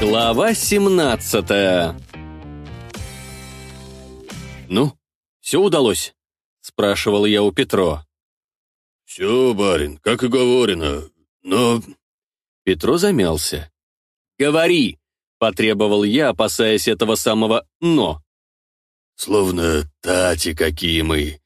Глава 17 «Ну, все удалось?» — спрашивал я у Петро. «Все, барин, как и говорено, но...» Петро замялся. «Говори!» — потребовал я, опасаясь этого самого «но». «Словно тати какие мы.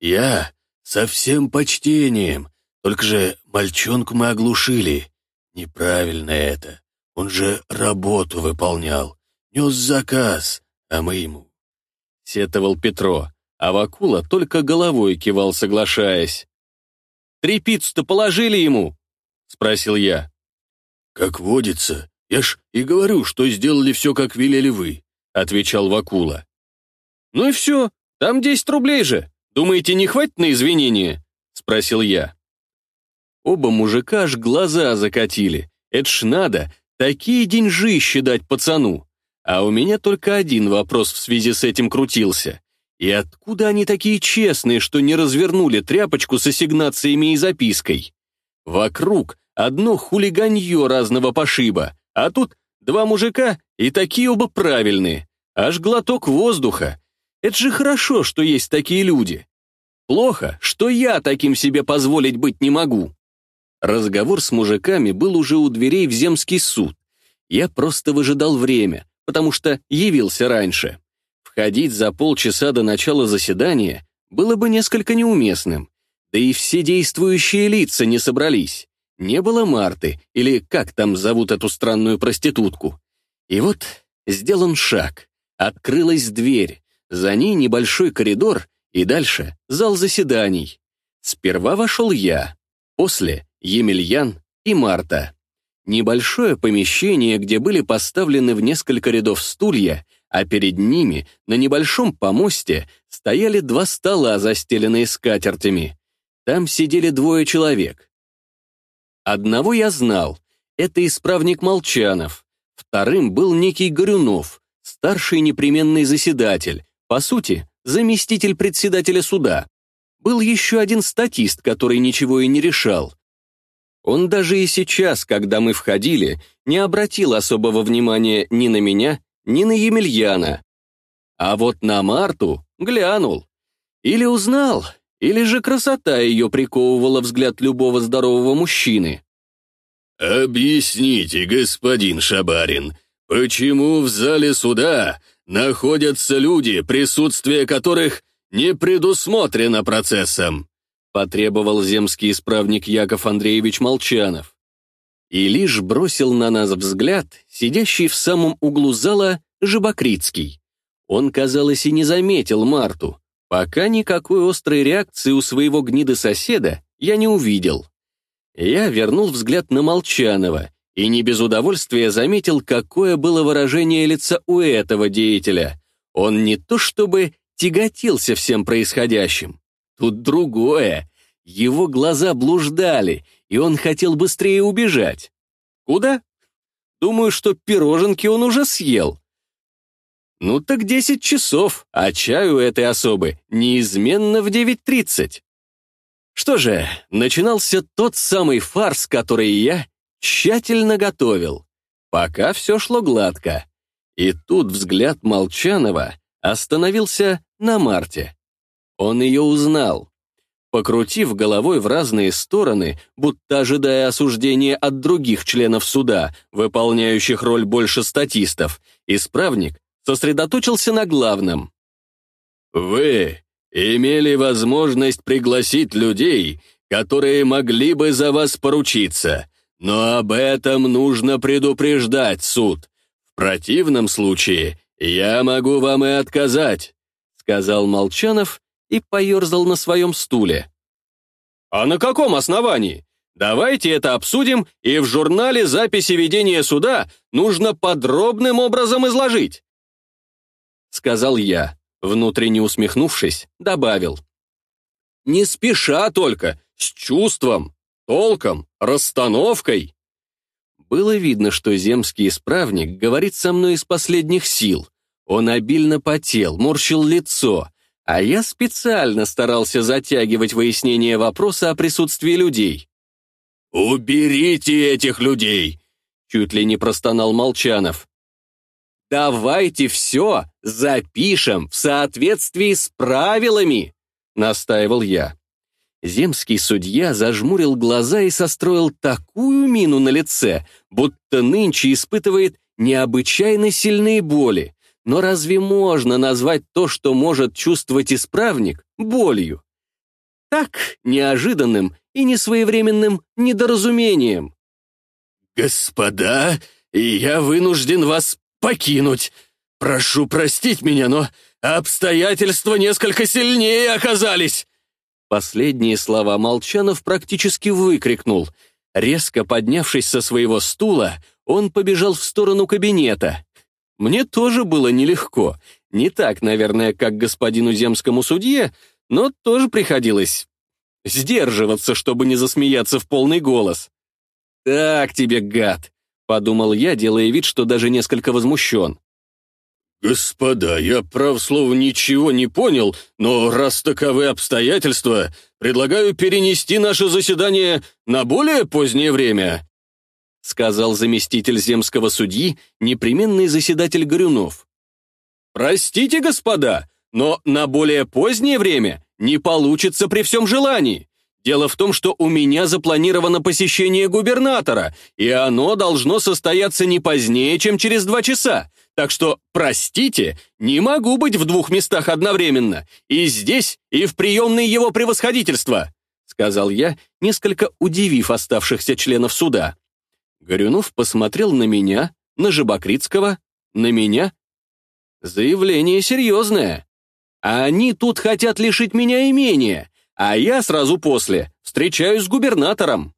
Я со всем почтением, только же мальчонку мы оглушили. Неправильно это. Он же работу выполнял, нес заказ, а мы ему...» Сетовал Петро, а Вакула только головой кивал, соглашаясь. «Три пиццу-то положили ему?» — спросил я. «Как водится. Я ж и говорю, что сделали все, как велели вы», — отвечал Вакула. «Ну и все, там десять рублей же. Думаете, не хватит на извинения?» — спросил я. Оба мужика аж глаза закатили. Это ж надо, такие деньжищи дать пацану. А у меня только один вопрос в связи с этим крутился. И откуда они такие честные, что не развернули тряпочку с ассигнациями и запиской? Вокруг одно хулиганье разного пошиба, а тут два мужика и такие оба правильные. Аж глоток воздуха. Это же хорошо, что есть такие люди. Плохо, что я таким себе позволить быть не могу. Разговор с мужиками был уже у дверей в земский суд. Я просто выжидал время, потому что явился раньше. Входить за полчаса до начала заседания было бы несколько неуместным. Да и все действующие лица не собрались. Не было Марты, или как там зовут эту странную проститутку. И вот сделан шаг. Открылась дверь. За ней небольшой коридор, и дальше зал заседаний. Сперва вошел я, после Емельян и Марта. Небольшое помещение, где были поставлены в несколько рядов стулья, а перед ними, на небольшом помосте, стояли два стола, застеленные скатертями. Там сидели двое человек. Одного я знал, это исправник Молчанов. Вторым был некий Горюнов, старший непременный заседатель, по сути, заместитель председателя суда. Был еще один статист, который ничего и не решал. Он даже и сейчас, когда мы входили, не обратил особого внимания ни на меня, ни на Емельяна. А вот на Марту глянул. Или узнал, или же красота ее приковывала взгляд любого здорового мужчины. «Объясните, господин Шабарин, почему в зале суда находятся люди, присутствие которых не предусмотрено процессом?» Потребовал земский исправник Яков Андреевич Молчанов. И лишь бросил на нас взгляд, сидящий в самом углу зала, Жабокритский. Он, казалось, и не заметил Марту. Пока никакой острой реакции у своего гнида-соседа я не увидел. Я вернул взгляд на Молчанова и не без удовольствия заметил, какое было выражение лица у этого деятеля. Он не то чтобы тяготился всем происходящим, Тут другое. Его глаза блуждали, и он хотел быстрее убежать. Куда? Думаю, что пироженки он уже съел. Ну так десять часов, а чаю этой особы неизменно в 9.30. Что же, начинался тот самый фарс, который я тщательно готовил. Пока все шло гладко. И тут взгляд Молчанова остановился на Марте. Он ее узнал. Покрутив головой в разные стороны, будто ожидая осуждения от других членов суда, выполняющих роль больше статистов, исправник сосредоточился на главном. «Вы имели возможность пригласить людей, которые могли бы за вас поручиться, но об этом нужно предупреждать суд. В противном случае я могу вам и отказать», сказал Молчанов и поерзал на своем стуле. «А на каком основании? Давайте это обсудим, и в журнале записи ведения суда нужно подробным образом изложить», сказал я, внутренне усмехнувшись, добавил. «Не спеша только, с чувством, толком, расстановкой». Было видно, что земский исправник говорит со мной из последних сил. Он обильно потел, морщил лицо, а я специально старался затягивать выяснение вопроса о присутствии людей. «Уберите этих людей! чуть ли не простонал Молчанов. «Давайте все запишем в соответствии с правилами», — настаивал я. Земский судья зажмурил глаза и состроил такую мину на лице, будто нынче испытывает необычайно сильные боли. Но разве можно назвать то, что может чувствовать исправник, болью? Так неожиданным и несвоевременным недоразумением. «Господа, я вынужден вас покинуть. Прошу простить меня, но обстоятельства несколько сильнее оказались». Последние слова Молчанов практически выкрикнул. Резко поднявшись со своего стула, он побежал в сторону кабинета. Мне тоже было нелегко. Не так, наверное, как господину земскому судье, но тоже приходилось сдерживаться, чтобы не засмеяться в полный голос. «Так тебе, гад!» — подумал я, делая вид, что даже несколько возмущен. «Господа, я, прав слово, ничего не понял, но раз таковы обстоятельства, предлагаю перенести наше заседание на более позднее время», сказал заместитель земского судьи, непременный заседатель Горюнов. «Простите, господа, но на более позднее время не получится при всем желании. Дело в том, что у меня запланировано посещение губернатора, и оно должно состояться не позднее, чем через два часа. Так что, простите, не могу быть в двух местах одновременно. И здесь, и в приемной его превосходительства», сказал я, несколько удивив оставшихся членов суда. Горюнов посмотрел на меня, на Жабокритского, на меня. Заявление серьезное. Они тут хотят лишить меня имения, а я сразу после встречаюсь с губернатором.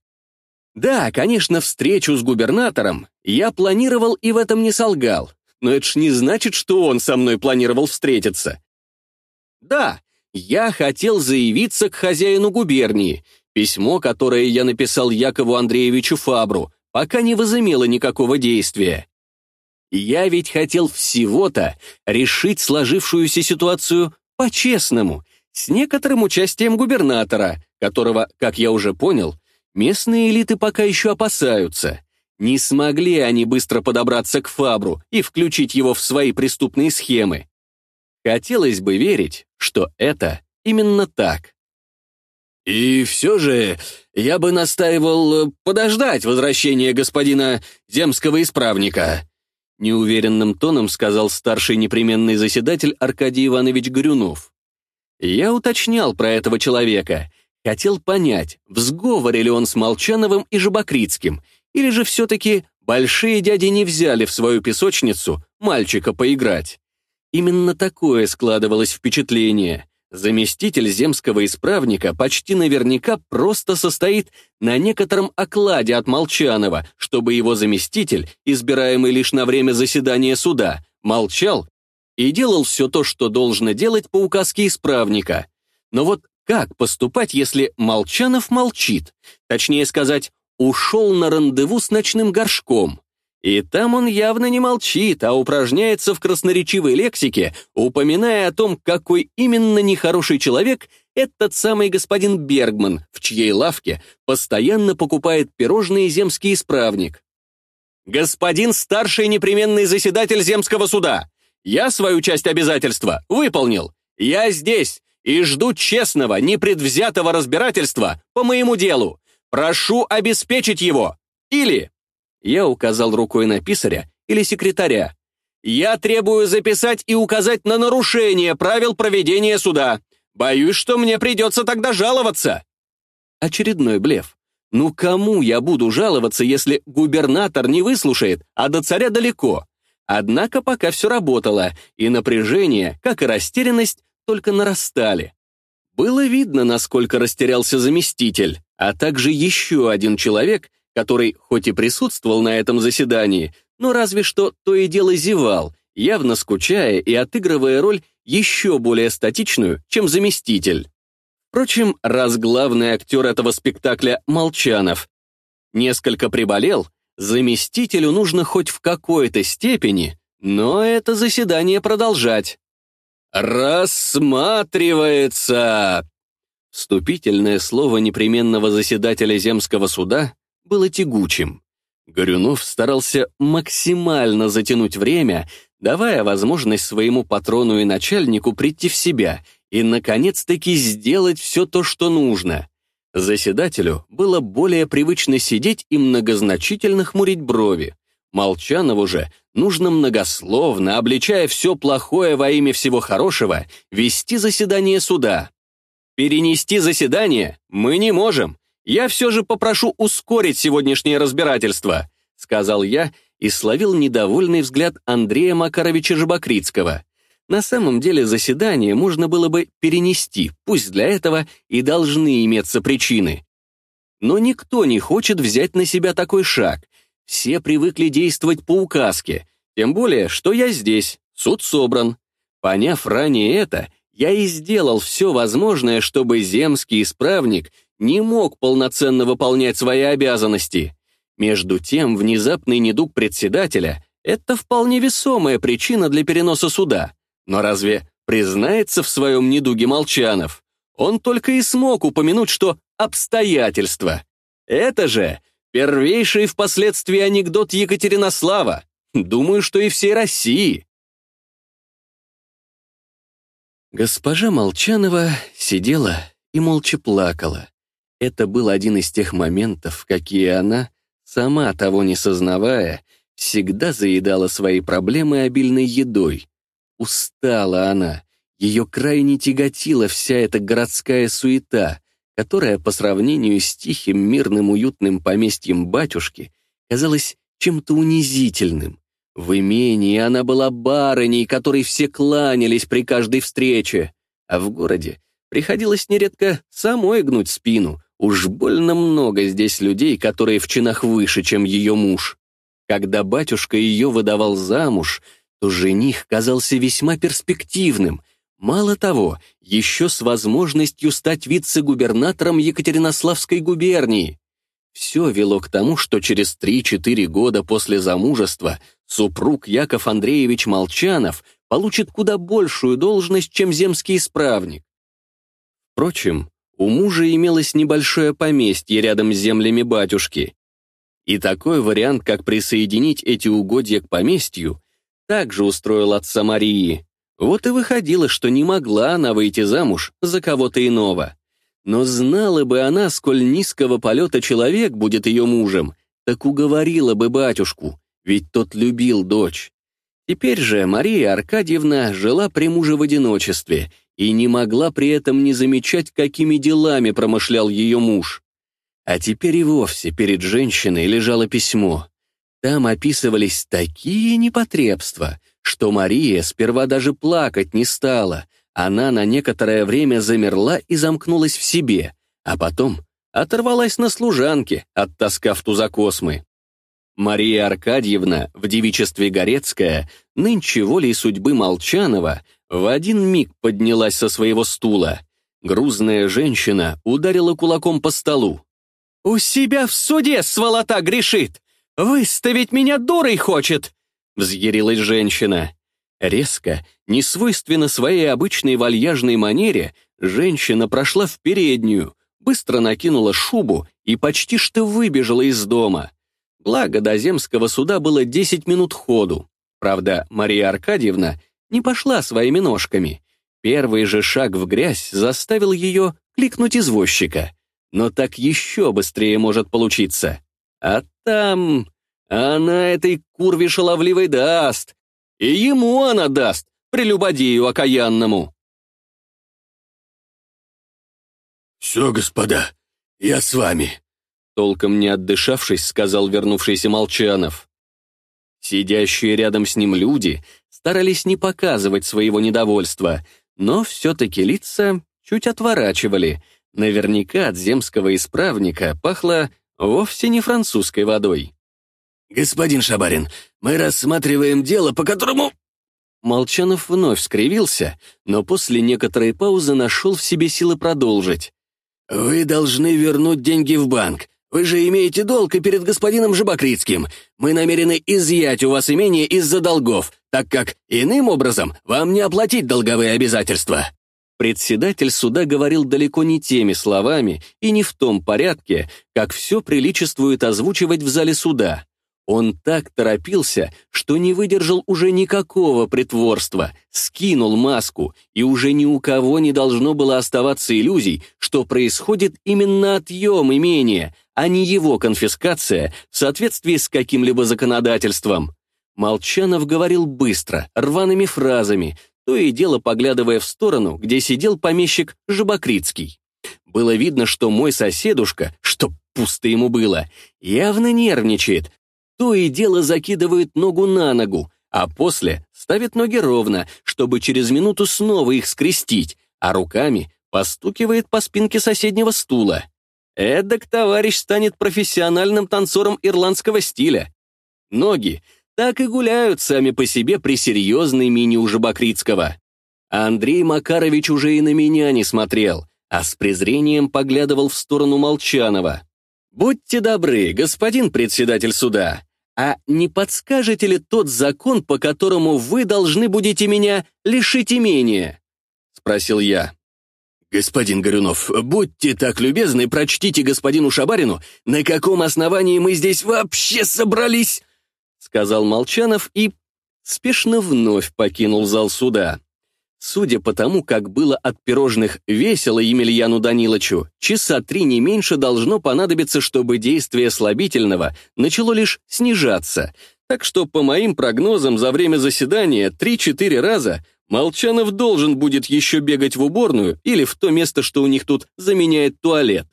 Да, конечно, встречу с губернатором я планировал и в этом не солгал, но это ж не значит, что он со мной планировал встретиться. Да, я хотел заявиться к хозяину губернии. Письмо, которое я написал Якову Андреевичу Фабру, пока не возымело никакого действия. Я ведь хотел всего-то решить сложившуюся ситуацию по-честному, с некоторым участием губернатора, которого, как я уже понял, местные элиты пока еще опасаются. Не смогли они быстро подобраться к Фабру и включить его в свои преступные схемы. Хотелось бы верить, что это именно так. «И все же я бы настаивал подождать возвращения господина земского исправника», неуверенным тоном сказал старший непременный заседатель Аркадий Иванович Горюнов. Я уточнял про этого человека, хотел понять, в сговоре ли он с Молчановым и Жабокритским, или же все-таки большие дяди не взяли в свою песочницу мальчика поиграть. Именно такое складывалось впечатление. Заместитель земского исправника почти наверняка просто состоит на некотором окладе от Молчанова, чтобы его заместитель, избираемый лишь на время заседания суда, молчал и делал все то, что должно делать по указке исправника. Но вот как поступать, если Молчанов молчит? Точнее сказать, ушел на рандеву с ночным горшком. И там он явно не молчит, а упражняется в красноречивой лексике, упоминая о том, какой именно нехороший человек этот самый господин Бергман, в чьей лавке постоянно покупает пирожные земский исправник. «Господин старший непременный заседатель земского суда, я свою часть обязательства выполнил. Я здесь и жду честного, непредвзятого разбирательства по моему делу. Прошу обеспечить его. Или я указал рукой на писаря или секретаря. «Я требую записать и указать на нарушение правил проведения суда. Боюсь, что мне придется тогда жаловаться». Очередной блеф. Ну кому я буду жаловаться, если губернатор не выслушает, а до царя далеко? Однако пока все работало, и напряжение, как и растерянность, только нарастали. Было видно, насколько растерялся заместитель, а также еще один человек, который хоть и присутствовал на этом заседании, но разве что то и дело зевал, явно скучая и отыгрывая роль еще более статичную, чем заместитель. Впрочем, раз главный актер этого спектакля Молчанов несколько приболел, заместителю нужно хоть в какой-то степени, но это заседание продолжать. «Рассматривается!» Вступительное слово непременного заседателя земского суда было тягучим. Горюнов старался максимально затянуть время, давая возможность своему патрону и начальнику прийти в себя и, наконец-таки, сделать все то, что нужно. Заседателю было более привычно сидеть и многозначительно хмурить брови. Молчанову же нужно многословно, обличая все плохое во имя всего хорошего, вести заседание суда. Перенести заседание мы не можем. Я все же попрошу ускорить сегодняшнее разбирательство, сказал я и словил недовольный взгляд Андрея Макаровича Жабокритского. На самом деле заседание можно было бы перенести, пусть для этого и должны иметься причины. Но никто не хочет взять на себя такой шаг, все привыкли действовать по указке, тем более, что я здесь, суд собран. Поняв ранее это, я и сделал все возможное, чтобы земский исправник не мог полноценно выполнять свои обязанности. Между тем, внезапный недуг председателя — это вполне весомая причина для переноса суда. Но разве признается в своем недуге Молчанов? Он только и смог упомянуть, что обстоятельства. Это же Первейший впоследствии анекдот Екатеринослава. Думаю, что и всей России. Госпожа Молчанова сидела и молча плакала. Это был один из тех моментов, какие она, сама того не сознавая, всегда заедала свои проблемы обильной едой. Устала она, ее крайне тяготила вся эта городская суета, которая по сравнению с тихим, мирным, уютным поместьем батюшки казалась чем-то унизительным. В имении она была барыней, которой все кланялись при каждой встрече, а в городе приходилось нередко самой гнуть спину. Уж больно много здесь людей, которые в чинах выше, чем ее муж. Когда батюшка ее выдавал замуж, то жених казался весьма перспективным — Мало того, еще с возможностью стать вице-губернатором Екатеринославской губернии. Все вело к тому, что через 3-4 года после замужества супруг Яков Андреевич Молчанов получит куда большую должность, чем земский исправник. Впрочем, у мужа имелось небольшое поместье рядом с землями батюшки. И такой вариант, как присоединить эти угодья к поместью, также устроил отца Марии. Вот и выходило, что не могла она выйти замуж за кого-то иного. Но знала бы она, сколь низкого полета человек будет ее мужем, так уговорила бы батюшку, ведь тот любил дочь. Теперь же Мария Аркадьевна жила при муже в одиночестве и не могла при этом не замечать, какими делами промышлял ее муж. А теперь и вовсе перед женщиной лежало письмо. Там описывались такие непотребства — что Мария сперва даже плакать не стала. Она на некоторое время замерла и замкнулась в себе, а потом оторвалась на служанке, оттаскав туза космы. Мария Аркадьевна в девичестве Горецкая, нынче волей судьбы Молчанова, в один миг поднялась со своего стула. Грузная женщина ударила кулаком по столу. «У себя в суде сволота грешит! Выставить меня дурой хочет! — взъярилась женщина. Резко, несвойственно своей обычной вальяжной манере, женщина прошла в переднюю, быстро накинула шубу и почти что выбежала из дома. Благо, до земского суда было 10 минут ходу. Правда, Мария Аркадьевна не пошла своими ножками. Первый же шаг в грязь заставил ее кликнуть извозчика. Но так еще быстрее может получиться. А там... Она этой курве шаловливой даст. И ему она даст, прелюбодею окаянному. «Все, господа, я с вами», — толком не отдышавшись, сказал вернувшийся Молчанов. Сидящие рядом с ним люди старались не показывать своего недовольства, но все-таки лица чуть отворачивали. Наверняка от земского исправника пахло вовсе не французской водой. «Господин Шабарин, мы рассматриваем дело, по которому...» Молчанов вновь скривился, но после некоторой паузы нашел в себе силы продолжить. «Вы должны вернуть деньги в банк. Вы же имеете долг и перед господином Жабокритским. Мы намерены изъять у вас имение из-за долгов, так как иным образом вам не оплатить долговые обязательства». Председатель суда говорил далеко не теми словами и не в том порядке, как все приличествует озвучивать в зале суда. Он так торопился, что не выдержал уже никакого притворства, скинул маску, и уже ни у кого не должно было оставаться иллюзий, что происходит именно отъем имения, а не его конфискация в соответствии с каким-либо законодательством. Молчанов говорил быстро, рваными фразами, то и дело поглядывая в сторону, где сидел помещик Жабокритский. Было видно, что мой соседушка, что пусто ему было, явно нервничает, то и дело закидывает ногу на ногу, а после ставит ноги ровно, чтобы через минуту снова их скрестить, а руками постукивает по спинке соседнего стула. Эдак товарищ станет профессиональным танцором ирландского стиля. Ноги так и гуляют сами по себе при серьезной мини у Жабокритского. Андрей Макарович уже и на меня не смотрел, а с презрением поглядывал в сторону Молчанова. «Будьте добры, господин председатель суда, а не подскажете ли тот закон, по которому вы должны будете меня лишить имения?» — спросил я. «Господин Горюнов, будьте так любезны, прочтите господину Шабарину, на каком основании мы здесь вообще собрались?» — сказал Молчанов и спешно вновь покинул зал суда. Судя по тому, как было от пирожных весело Емельяну Даниловичу, часа три не меньше должно понадобиться, чтобы действие слабительного начало лишь снижаться. Так что, по моим прогнозам, за время заседания три-четыре раза Молчанов должен будет еще бегать в уборную или в то место, что у них тут заменяет туалет.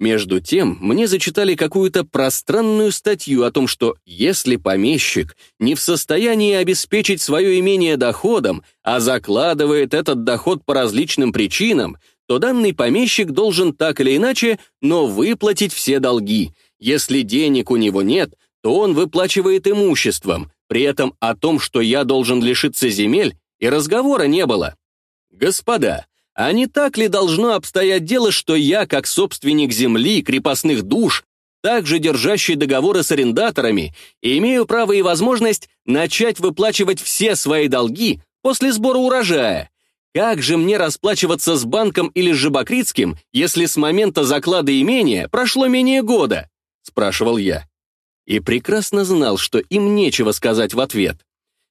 Между тем, мне зачитали какую-то пространную статью о том, что если помещик не в состоянии обеспечить свое имение доходом, а закладывает этот доход по различным причинам, то данный помещик должен так или иначе, но выплатить все долги. Если денег у него нет, то он выплачивает имуществом, при этом о том, что я должен лишиться земель, и разговора не было. Господа, а не так ли должно обстоять дело, что я, как собственник земли, крепостных душ, также держащий договоры с арендаторами, имею право и возможность начать выплачивать все свои долги после сбора урожая? Как же мне расплачиваться с банком или с Жабокритским, если с момента заклада имения прошло менее года? Спрашивал я. И прекрасно знал, что им нечего сказать в ответ.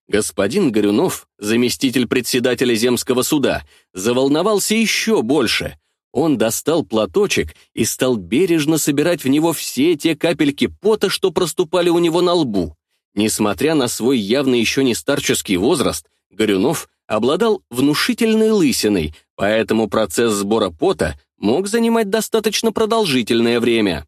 Господин Горюнов, заместитель председателя земского суда, заволновался еще больше. Он достал платочек и стал бережно собирать в него все те капельки пота, что проступали у него на лбу. Несмотря на свой явно еще не старческий возраст, Горюнов обладал внушительной лысиной, поэтому процесс сбора пота мог занимать достаточно продолжительное время.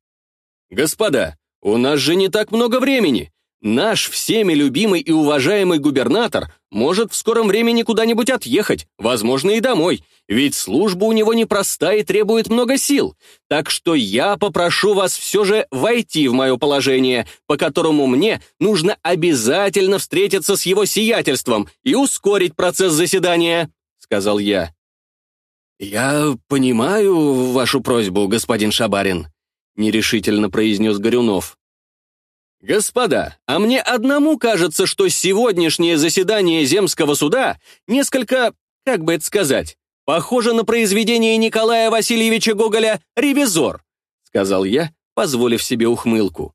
«Господа, у нас же не так много времени. Наш всеми любимый и уважаемый губернатор может в скором времени куда-нибудь отъехать, возможно, и домой, ведь служба у него непростая и требует много сил. Так что я попрошу вас все же войти в мое положение, по которому мне нужно обязательно встретиться с его сиятельством и ускорить процесс заседания», — сказал я. «Я понимаю вашу просьбу, господин Шабарин», — нерешительно произнес Горюнов. «Господа, а мне одному кажется, что сегодняшнее заседание Земского суда несколько, как бы это сказать, похоже на произведение Николая Васильевича Гоголя «Ревизор», сказал я, позволив себе ухмылку.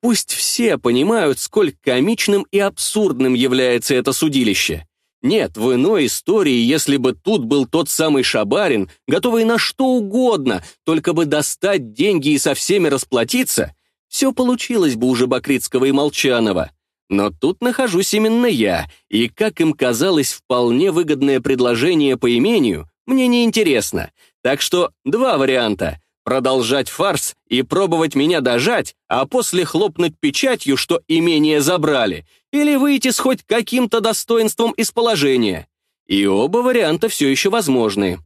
Пусть все понимают, сколь комичным и абсурдным является это судилище. Нет, в иной истории, если бы тут был тот самый Шабарин, готовый на что угодно, только бы достать деньги и со всеми расплатиться, все получилось бы уже Бакритского и Молчанова. Но тут нахожусь именно я, и, как им казалось, вполне выгодное предложение по имению мне не интересно. Так что два варианта — продолжать фарс и пробовать меня дожать, а после хлопнуть печатью, что имение забрали, или выйти с хоть каким-то достоинством из положения. И оба варианта все еще возможны.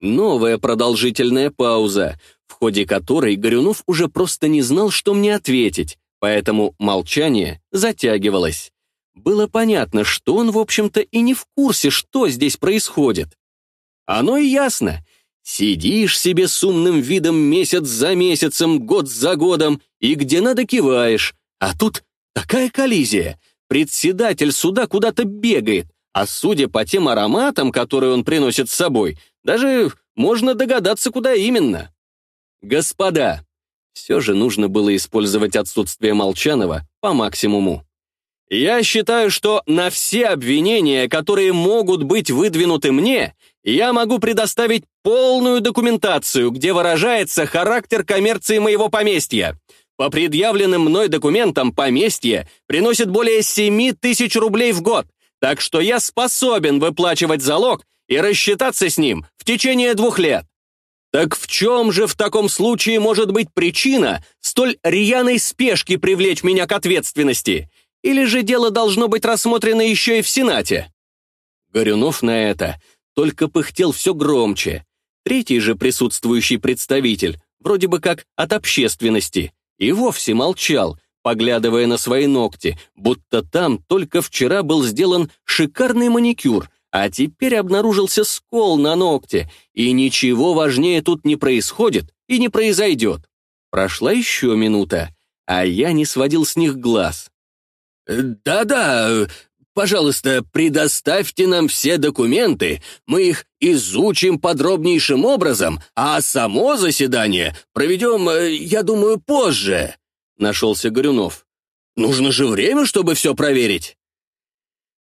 Новая продолжительная пауза, ходе которой Горюнов уже просто не знал, что мне ответить, поэтому молчание затягивалось. Было понятно, что он, в общем-то, и не в курсе, что здесь происходит. Оно и ясно. Сидишь себе с умным видом месяц за месяцем, год за годом, и где надо киваешь. А тут такая коллизия. Председатель суда куда-то бегает, а судя по тем ароматам, которые он приносит с собой, даже можно догадаться, куда именно. Господа, все же нужно было использовать отсутствие Молчанова, по максимуму. Я считаю, что на все обвинения, которые могут быть выдвинуты мне, я могу предоставить полную документацию, где выражается характер коммерции моего поместья. По предъявленным мной документам поместье приносит более 7 тысяч рублей в год, так что я способен выплачивать залог и рассчитаться с ним в течение двух лет. Так в чем же в таком случае может быть причина столь рьяной спешки привлечь меня к ответственности? Или же дело должно быть рассмотрено еще и в Сенате? Горюнов на это только пыхтел все громче. Третий же присутствующий представитель, вроде бы как от общественности, и вовсе молчал, поглядывая на свои ногти, будто там только вчера был сделан шикарный маникюр, а теперь обнаружился скол на ногте, и ничего важнее тут не происходит и не произойдет. Прошла еще минута, а я не сводил с них глаз. «Да-да, пожалуйста, предоставьте нам все документы, мы их изучим подробнейшим образом, а само заседание проведем, э, я думаю, позже», — нашелся Горюнов. «Нужно же время, чтобы все проверить».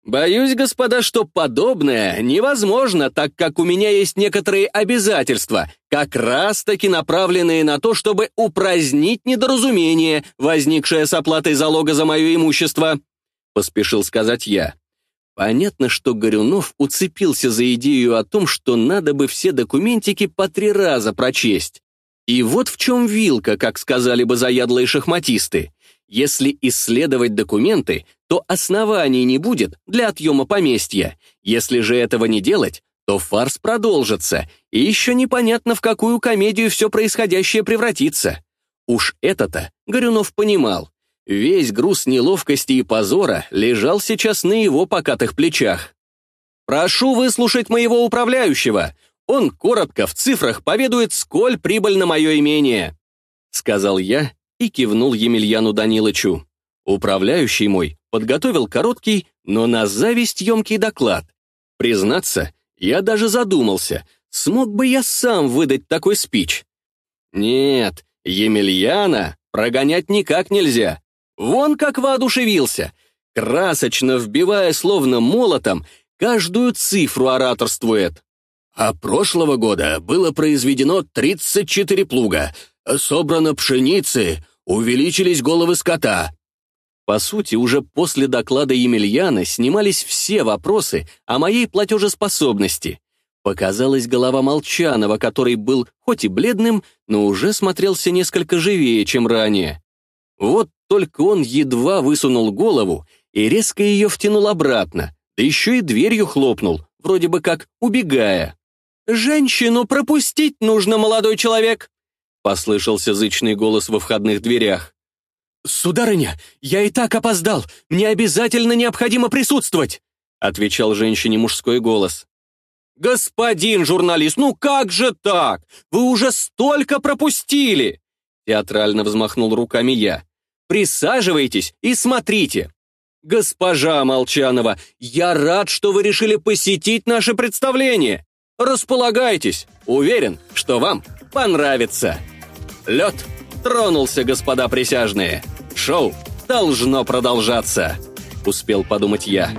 «Боюсь, господа, что подобное невозможно, так как у меня есть некоторые обязательства, как раз-таки направленные на то, чтобы упразднить недоразумение, возникшее с оплатой залога за мое имущество», — поспешил сказать я. Понятно, что Горюнов уцепился за идею о том, что надо бы все документики по три раза прочесть. И вот в чем вилка, как сказали бы заядлые шахматисты. Если исследовать документы, то оснований не будет для отъема поместья. Если же этого не делать, то фарс продолжится, и еще непонятно, в какую комедию все происходящее превратится. Уж это-то Горюнов понимал. Весь груз неловкости и позора лежал сейчас на его покатых плечах. «Прошу выслушать моего управляющего. Он коротко в цифрах поведует, сколь прибыльно мое имение», — сказал я и кивнул Емельяну Данилычу. Управляющий мой подготовил короткий, но на зависть емкий доклад. Признаться, я даже задумался, смог бы я сам выдать такой спич. Нет, Емельяна прогонять никак нельзя. Вон как воодушевился, красочно вбивая словно молотом, каждую цифру ораторствует. А прошлого года было произведено 34 плуга, собрано пшеницы, увеличились головы скота. По сути, уже после доклада Емельяна снимались все вопросы о моей платежеспособности. Показалась голова Молчанова, который был хоть и бледным, но уже смотрелся несколько живее, чем ранее. Вот только он едва высунул голову и резко ее втянул обратно, да еще и дверью хлопнул, вроде бы как убегая. «Женщину пропустить нужно, молодой человек!» Послышался зычный голос во входных дверях. «Сударыня, я и так опоздал! Мне обязательно необходимо присутствовать!» отвечал женщине мужской голос. «Господин журналист, ну как же так? Вы уже столько пропустили!» Театрально взмахнул руками я. «Присаживайтесь и смотрите!» «Госпожа Молчанова, я рад, что вы решили посетить наше представление. Располагайтесь, уверен, что вам понравится!» Лед тронулся, господа присяжные. Шоу должно продолжаться, успел подумать я.